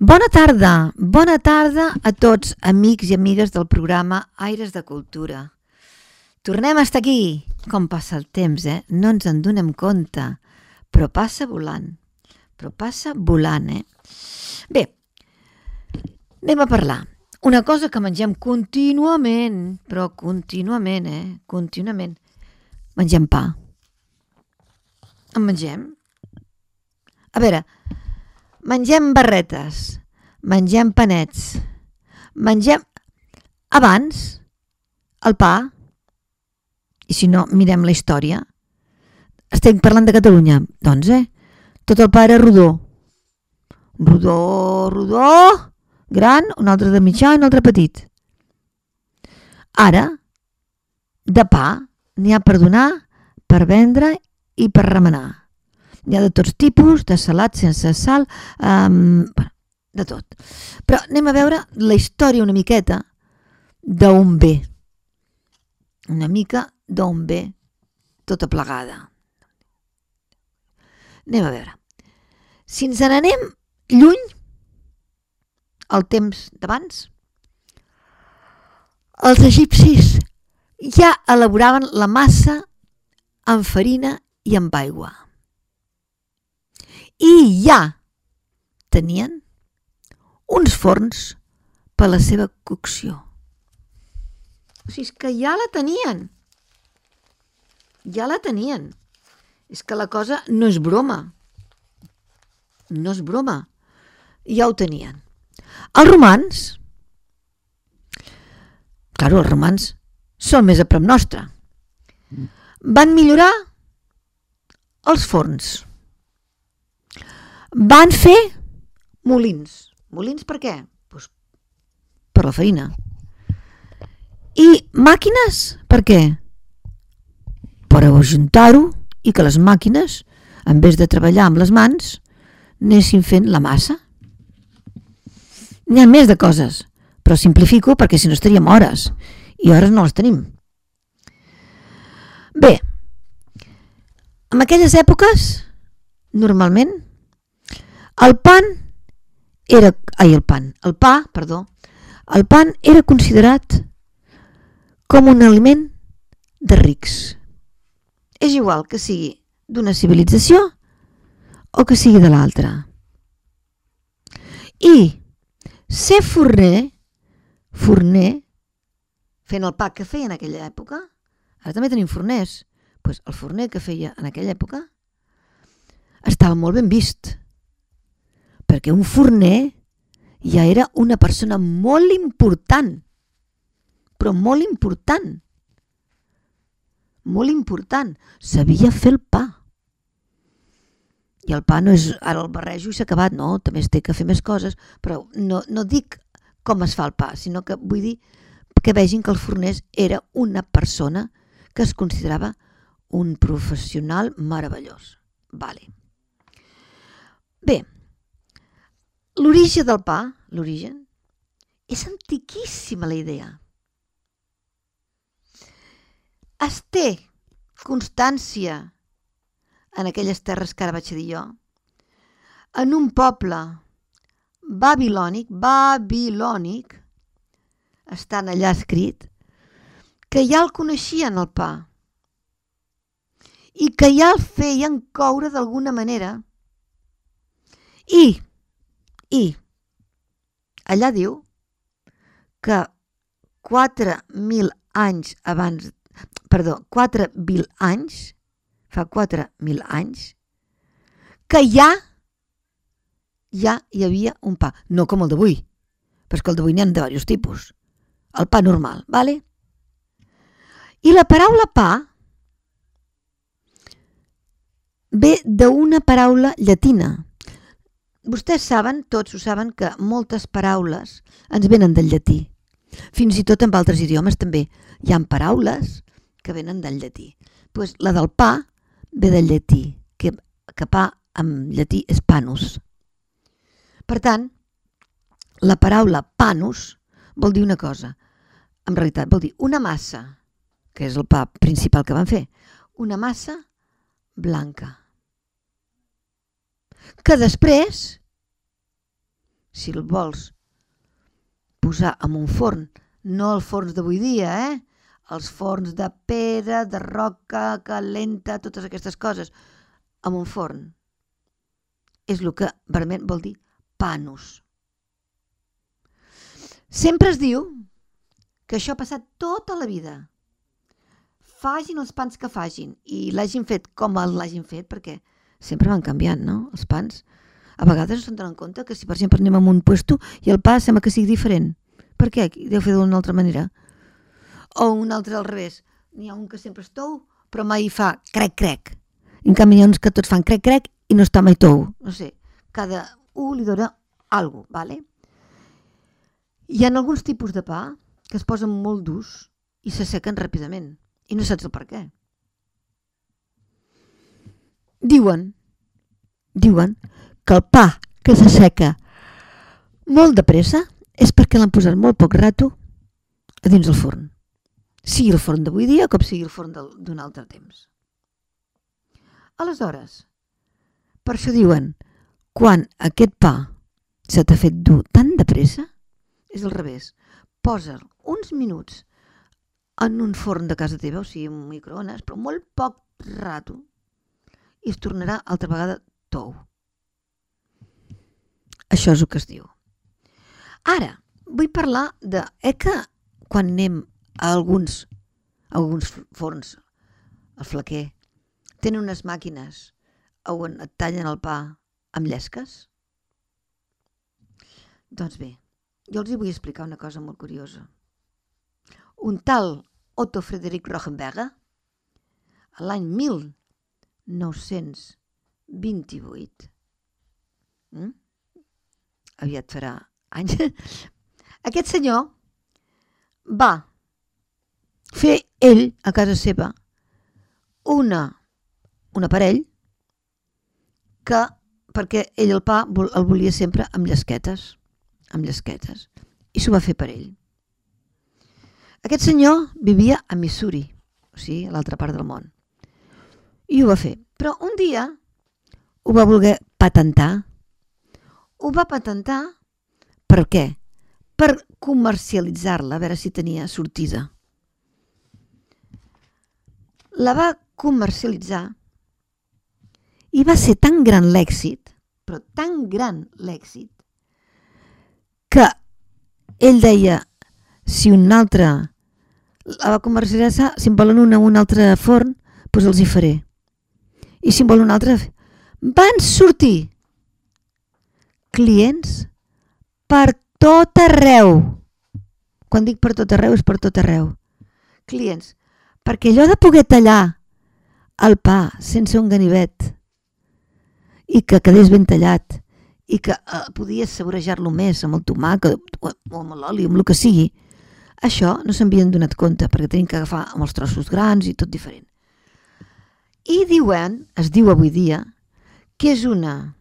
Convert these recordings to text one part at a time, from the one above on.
Bona tarda, bona tarda a tots amics i amigues del programa Aires de Cultura. Tornem a estar aquí. Com passa el temps, eh? No ens en donem compte. Però passa volant. Però passa volant, eh? Bé, anem a parlar. Una cosa que mengem contínuament, però contínuament, eh? Contínuament. Mengem pa. En mengem? A veure, mengem barretes, mengem panets, mengem... Abans, el pa, i si no, mirem la història, estem parlant de Catalunya, doncs, eh? Tot el pa era rodó. Rodó, rodó, gran, un altre de mitjà i un altre petit. Ara, de pa, n'hi ha per donar, per vendre i per remenar. N'hi ha de tots tipus, de salat sense sal, um, de tot. Però anem a veure la història una miqueta d'on ve. Una mica d'on ve tota plegada. Anem a veure. Si ens n'anem lluny, al temps d'abans, els egipcis ja elaboraven la massa amb farina i amb aigua i ja tenien uns forns per la seva cocció. O sigui, és que ja la tenien. Ja la tenien. És que la cosa no és broma. No és broma. Ja ho tenien. Els romans, claro, els romans són més a prop nostre, van millorar els forns van fer molins. Molins per què? Pues per la feina. I màquines per què? Per ajuntar-ho i que les màquines, en vez de treballar amb les mans, anessin fent la massa. N'hi ha més de coses, però simplifico perquè si no estaríem hores, i hores no les tenim. Bé, en aquelles èpoques, normalment, el pan era... Ai, el pan. El pa, perdó. El pan era considerat com un aliment de rics. És igual que sigui d'una civilització o que sigui de l'altra. I ser forner, forner, fent el pa que feia en aquella època, ara també tenim forners, doncs el forner que feia en aquella època estava molt ben vist perquè un forner ja era una persona molt important, però molt important. Molt important. Sabia fer el pa. I el pa no és ara el barrejo i s'ha acabat, no, també es té que fer més coses, però no, no dic com es fa el pa, sinó que vull dir que vegin que el fornès era una persona que es considerava un professional meravellós. Vale. Bé, L'origen del pa, l'origen, és antiquíssima la idea. Es té constància en aquelles terres que ara vaig dir jo, en un poble babilònic, babilònic, estan allà escrit, que ja el coneixien el pa i que ja el feien coure d'alguna manera i i allà diu que 4.000 anys abans, perdó, 4.000 anys, fa 4.000 anys, que ja ja hi havia un pa. No com el d'avui, perquè el d'avui n'hi ha de diversos tipus. El pa normal, vale? I la paraula pa ve d'una paraula llatina. Vostès saben, tots ho saben, que moltes paraules ens venen del llatí. Fins i tot en altres idiomes també hi han paraules que venen del llatí. Pues la del pa ve del llatí, que, que pa en llatí és panus. Per tant, la paraula panus vol dir una cosa. En realitat vol dir una massa, que és el pa principal que van fer, una massa blanca. Que després, si el vols posar en un forn, no els forns d'avui dia, eh? els forns de pedra, de roca, calenta, totes aquestes coses, en un forn. És el que verament vol dir panus. Sempre es diu que això ha passat tota la vida fagin els pans que fagin i l'hagin fet com l'hagin fet, perquè sempre van canviant, no?, els pans. A vegades se'n donen compte que si, per exemple, anem a un puesto i el pa sembla que sigui diferent. Per què? Deu fer d'una altra manera. O un altre al revés. N'hi ha un que sempre és tou, però mai fa crec-crec. En canvi, hi ha uns que tots fan crec-crec i no està mai tou. No sé, cada un li dona alguna cosa, ¿vale? Hi ha alguns tipus de pa que es posen molt durs i s'assequen ràpidament i no saps el per què. Diuen, diuen que el pa que s'asseca molt de pressa és perquè l'han posat molt poc rato a dins el forn. Sigui el forn d'avui dia com sigui el forn d'un altre temps. Aleshores, per això diuen, quan aquest pa se t'ha fet dur tan de pressa, és al revés. Posa'l uns minuts en un forn de casa teva, o sigui, un microones, però molt poc rato, i es tornarà altra vegada tou. Això és el que es diu. Ara, vull parlar de... Eh que quan anem a alguns, a alguns forns, al flaquer, tenen unes màquines on et tallen el pa amb llesques? Doncs bé, jo els hi vull explicar una cosa molt curiosa. Un tal Otto Frederic Rogenberger, l'any 1928, mm? aviat farà anys, aquest senyor va fer ell a casa seva una, un aparell que perquè ell el pa el volia sempre amb llesquetes, amb llesquetes, i s'ho va fer per ell. Aquest senyor vivia a Missouri, o sigui, a l'altra part del món. I ho va fer. Però un dia ho va voler patentar. Ho va patentar per què? Per comercialitzar-la, a veure si tenia sortida. La va comercialitzar i va ser tan gran l'èxit, però tan gran l'èxit, que ell deia, si un altre la va comercialitzar, si en volen una un altre forn, doncs els hi faré. I si en volen un altre... Van sortir clients per tot arreu. Quan dic per tot arreu és per tot arreu. Clients. Perquè allò de poder tallar el pa sense un ganivet i que quedés ben tallat i que eh, podies saborejar-lo més amb el tomàquet o, o amb l'oli, amb el que sigui, això no s'havien donat compte perquè tenim que agafar amb els trossos grans i tot diferent. I diuen, es diu avui dia, que és una,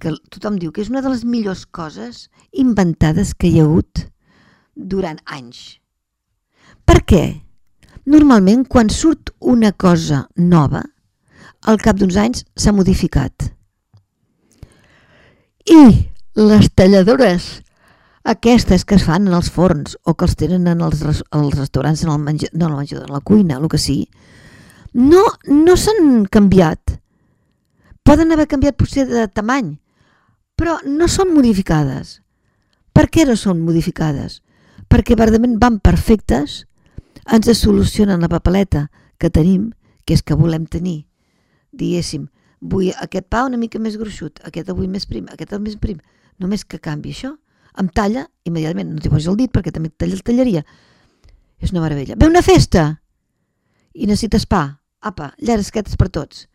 que tothom diu que és una de les millors coses inventades que hi ha hagut durant anys. Per què? Normalment, quan surt una cosa nova, al cap d'uns anys s'ha modificat. I les talladores aquestes que es fan en els forns o que els tenen en els, els restaurants, en el menjador, no en el menjador, en la cuina, el que sigui, no, no s'han canviat. Poden haver canviat potser de tamany, però no són modificades. Per què no són modificades? Perquè verdament van perfectes, ens solucionen la papeleta que tenim, que és que volem tenir. Diguéssim, vull aquest pa una mica més gruixut, aquest avui més prim, aquest més prim. Només que canvi això, em talla immediatament, no t'hi posis el dit perquè també talla el tallaria. És una meravella. Ve una festa i necessites pa. Apa, llaresquetes per tots.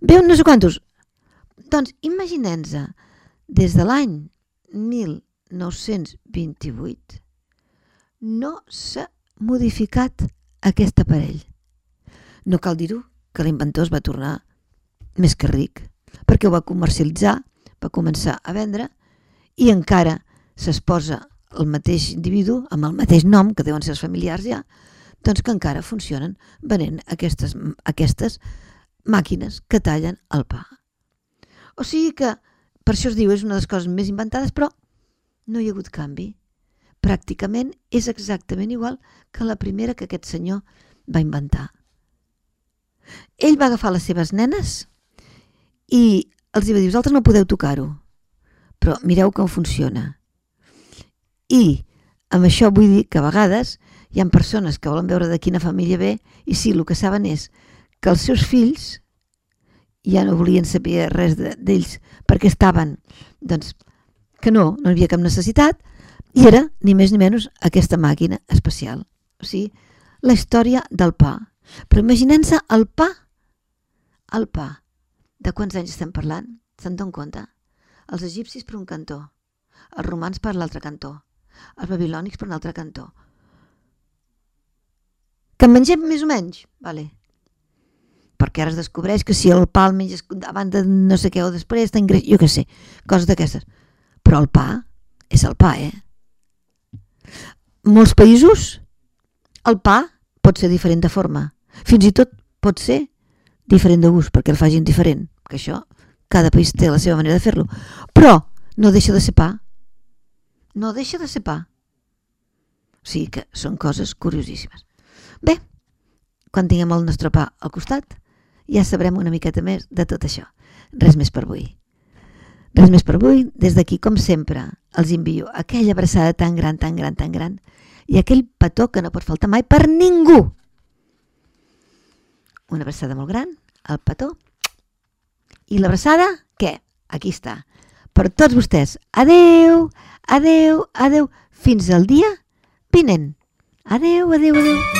Bé, no sé quantos. Doncs imaginem-nos, des de l'any 1928 no s'ha modificat aquest aparell. No cal dir-ho, que l'inventor es va tornar més que ric, perquè ho va comercialitzar, va començar a vendre i encara s'exposa el mateix individu amb el mateix nom, que deuen ser els familiars ja, doncs que encara funcionen venent aquestes, aquestes màquines que tallen el pa. O sigui que, per això es diu, és una de les coses més inventades, però no hi ha hagut canvi. Pràcticament és exactament igual que la primera que aquest senyor va inventar. Ell va agafar les seves nenes i els va dir, vosaltres no podeu tocar-ho, però mireu com funciona. I amb això vull dir que a vegades hi ha persones que volen veure de quina família ve i sí, el que saben és que els seus fills ja no volien saber res d'ells perquè estaven, doncs, que no, no hi havia cap necessitat i era, ni més ni menys, aquesta màquina especial. O sigui, la història del pa. Però imaginem-se el pa, el pa. De quants anys estem parlant? Se'n donen compte? Els egipcis per un cantó, els romans per l'altre cantó, els babilònics per un altre cantó. Que en mengem més o menys? Vale. Perquè ara es descobreix que si el pa el menges abans de no sé què o després t'ingreix, jo què sé, coses d'aquestes. Però el pa és el pa, eh? Molts països el pa pot ser diferent de forma. Fins i tot pot ser diferent de gust, perquè el facin diferent. Que això, cada país té la seva manera de fer-lo. Però no deixa de ser pa. No deixa de ser pa. O sigui que són coses curiosíssimes. Bé, quan tinguem el nostre pa al costat, ja sabrem una miqueta més de tot això. Res més per avui. Res més per avui. Des d'aquí, com sempre, els envio aquella abraçada tan gran, tan gran, tan gran i aquell petó que no pot faltar mai per ningú. Una abraçada molt gran, el petó. I l'abraçada, què? Aquí està. Per tots vostès. Adeu, adeu, adeu. Fins al dia vinent. Adeu, adeu, adeu.